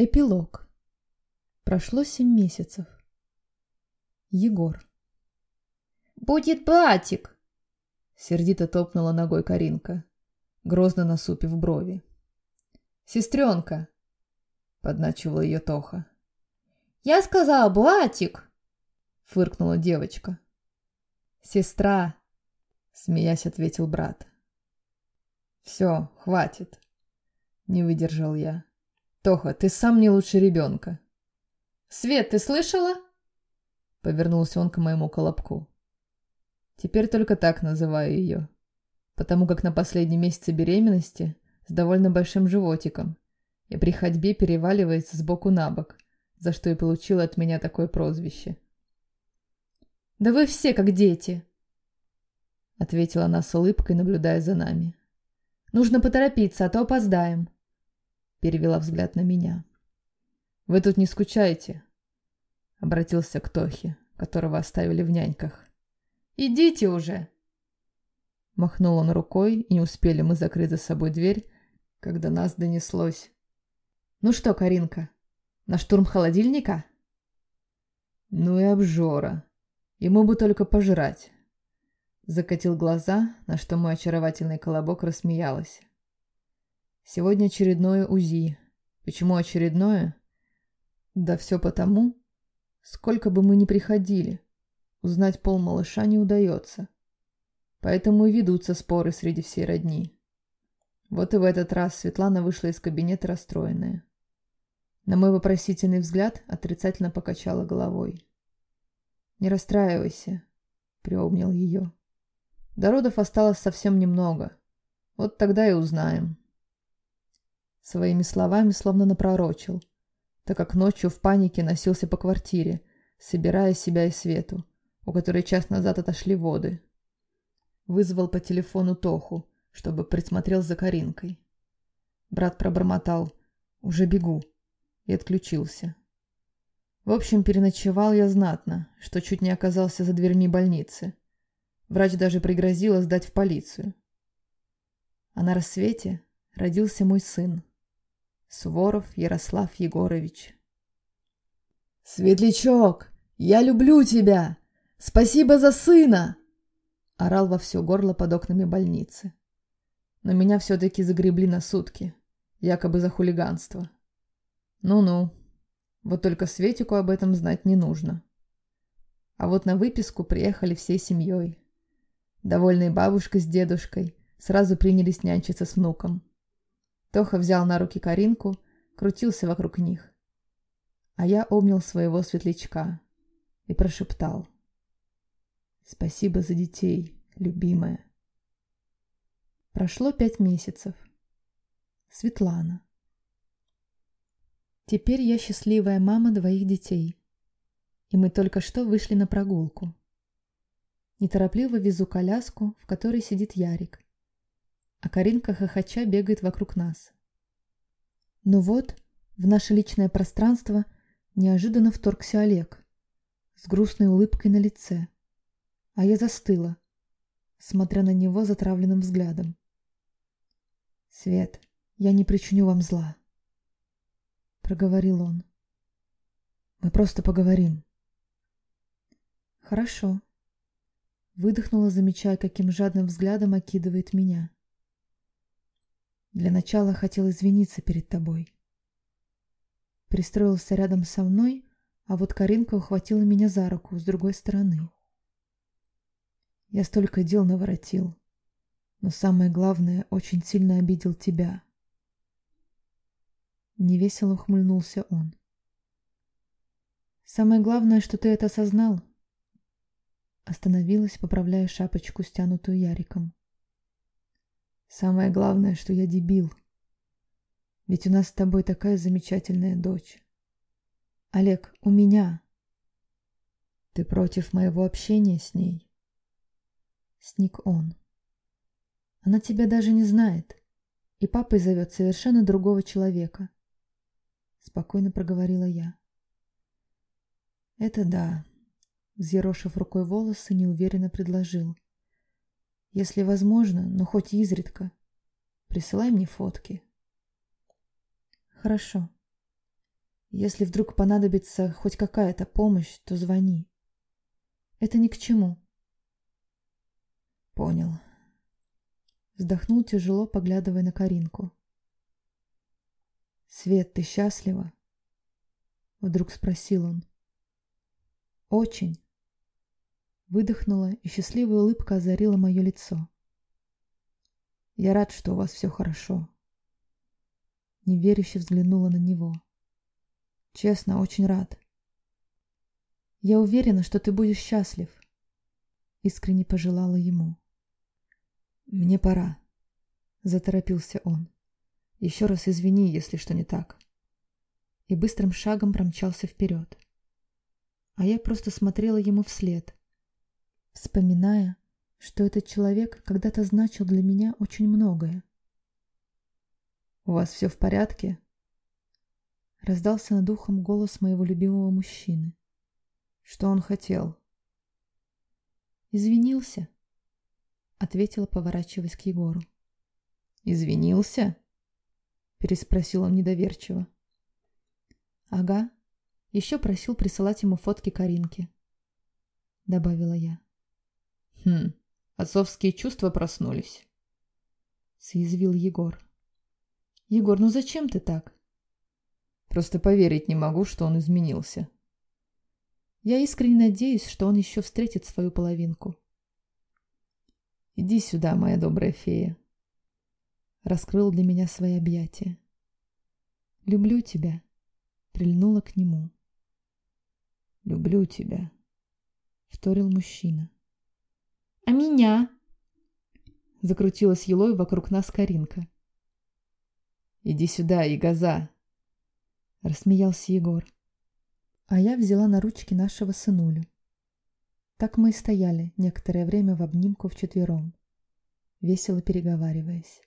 Эпилог. Прошло семь месяцев. Егор. «Будет братик!» Сердито топнула ногой Каринка, грозно насупив брови. «Сестренка!» — подначивала ее Тоха. «Я сказала братик!» — фыркнула девочка. «Сестра!» — смеясь ответил брат. «Все, хватит!» — не выдержал я. Тоха, ты сам не лучше ребенка. Свет, ты слышала? Повернулся он к моему колобку. Теперь только так называю ее. Потому как на последнем месяце беременности с довольно большим животиком и при ходьбе переваливается с боку на бок, за что и получила от меня такое прозвище. «Да вы все как дети!» Ответила она с улыбкой, наблюдая за нами. «Нужно поторопиться, а то опоздаем» перевела взгляд на меня. «Вы тут не скучаете?» Обратился к Тохе, которого оставили в няньках. «Идите уже!» Махнул он рукой, и не успели мы закрыть за собой дверь, когда нас донеслось. «Ну что, Каринка, на штурм холодильника?» «Ну и обжора. Ему бы только пожрать». Закатил глаза, на что мой очаровательный колобок рассмеялась. Сегодня очередное УЗИ. Почему очередное? Да все потому, сколько бы мы ни приходили, узнать пол малыша не удается. Поэтому и ведутся споры среди всей родни. Вот и в этот раз Светлана вышла из кабинета расстроенная. На мой вопросительный взгляд отрицательно покачала головой. «Не расстраивайся», — приобнял ее. «До родов осталось совсем немного. Вот тогда и узнаем». Своими словами словно напророчил, так как ночью в панике носился по квартире, собирая себя и Свету, у которой час назад отошли воды. Вызвал по телефону Тоху, чтобы присмотрел за Каринкой. Брат пробормотал «Уже бегу» и отключился. В общем, переночевал я знатно, что чуть не оказался за дверьми больницы. Врач даже пригрозила сдать в полицию. А на рассвете родился мой сын. Суворов Ярослав Егорович. «Светлячок, я люблю тебя! Спасибо за сына!» Орал во все горло под окнами больницы. Но меня все-таки загребли на сутки, якобы за хулиганство. Ну-ну, вот только Светику об этом знать не нужно. А вот на выписку приехали всей семьей. Довольные бабушка с дедушкой сразу принялись нянчиться с внуком. Тоха взял на руки Каринку, крутился вокруг них. А я обнял своего светлячка и прошептал. «Спасибо за детей, любимая». Прошло пять месяцев. Светлана. Теперь я счастливая мама двоих детей. И мы только что вышли на прогулку. Неторопливо везу коляску, в которой сидит Ярик а Каринка хохоча бегает вокруг нас. Но вот в наше личное пространство неожиданно вторгся Олег с грустной улыбкой на лице, а я застыла, смотря на него затравленным взглядом. «Свет, я не причиню вам зла», — проговорил он. «Мы просто поговорим». «Хорошо», — выдохнула, замечая, каким жадным взглядом окидывает меня. Для начала хотел извиниться перед тобой. Пристроился рядом со мной, а вот Каринка ухватила меня за руку с другой стороны. Я столько дел наворотил, но самое главное, очень сильно обидел тебя. Невесело ухмыльнулся он. Самое главное, что ты это осознал. Остановилась, поправляя шапочку, стянутую Яриком. Самое главное, что я дебил. Ведь у нас с тобой такая замечательная дочь. Олег, у меня. Ты против моего общения с ней? Сник он. Она тебя даже не знает. И папой зовет совершенно другого человека. Спокойно проговорила я. Это да. Взъерошив рукой волосы, неуверенно предложил. — если возможно, но хоть изредка. Присылай мне фотки. Хорошо. Если вдруг понадобится хоть какая-то помощь, то звони. Это ни к чему. Понял. Вздохнул тяжело, поглядывая на Каринку. «Свет, ты счастлива?» Вдруг спросил он. «Очень». Выдохнула, и счастливая улыбка озарила мое лицо. «Я рад, что у вас все хорошо». Неверяще взглянула на него. «Честно, очень рад». «Я уверена, что ты будешь счастлив», — искренне пожелала ему. «Мне пора», — заторопился он. «Еще раз извини, если что не так». И быстрым шагом промчался вперед. А я просто смотрела ему вслед, вспоминая, что этот человек когда-то значил для меня очень многое. «У вас все в порядке?» Раздался над ухом голос моего любимого мужчины. Что он хотел? «Извинился», — ответила, поворачиваясь к Егору. «Извинился?» — переспросил он недоверчиво. «Ага. Еще просил присылать ему фотки Каринки», — добавила я. «Хм, отцовские чувства проснулись», — съязвил Егор. «Егор, ну зачем ты так?» «Просто поверить не могу, что он изменился». «Я искренне надеюсь, что он еще встретит свою половинку». «Иди сюда, моя добрая фея», — раскрыл для меня свои объятия. «Люблю тебя», — прильнула к нему. «Люблю тебя», — вторил мужчина. «А меня?» — закрутилась елой вокруг нас Каринка. «Иди сюда, Ягоза!» — рассмеялся Егор. А я взяла на ручки нашего сынулю. Так мы и стояли некоторое время в обнимку вчетвером, весело переговариваясь.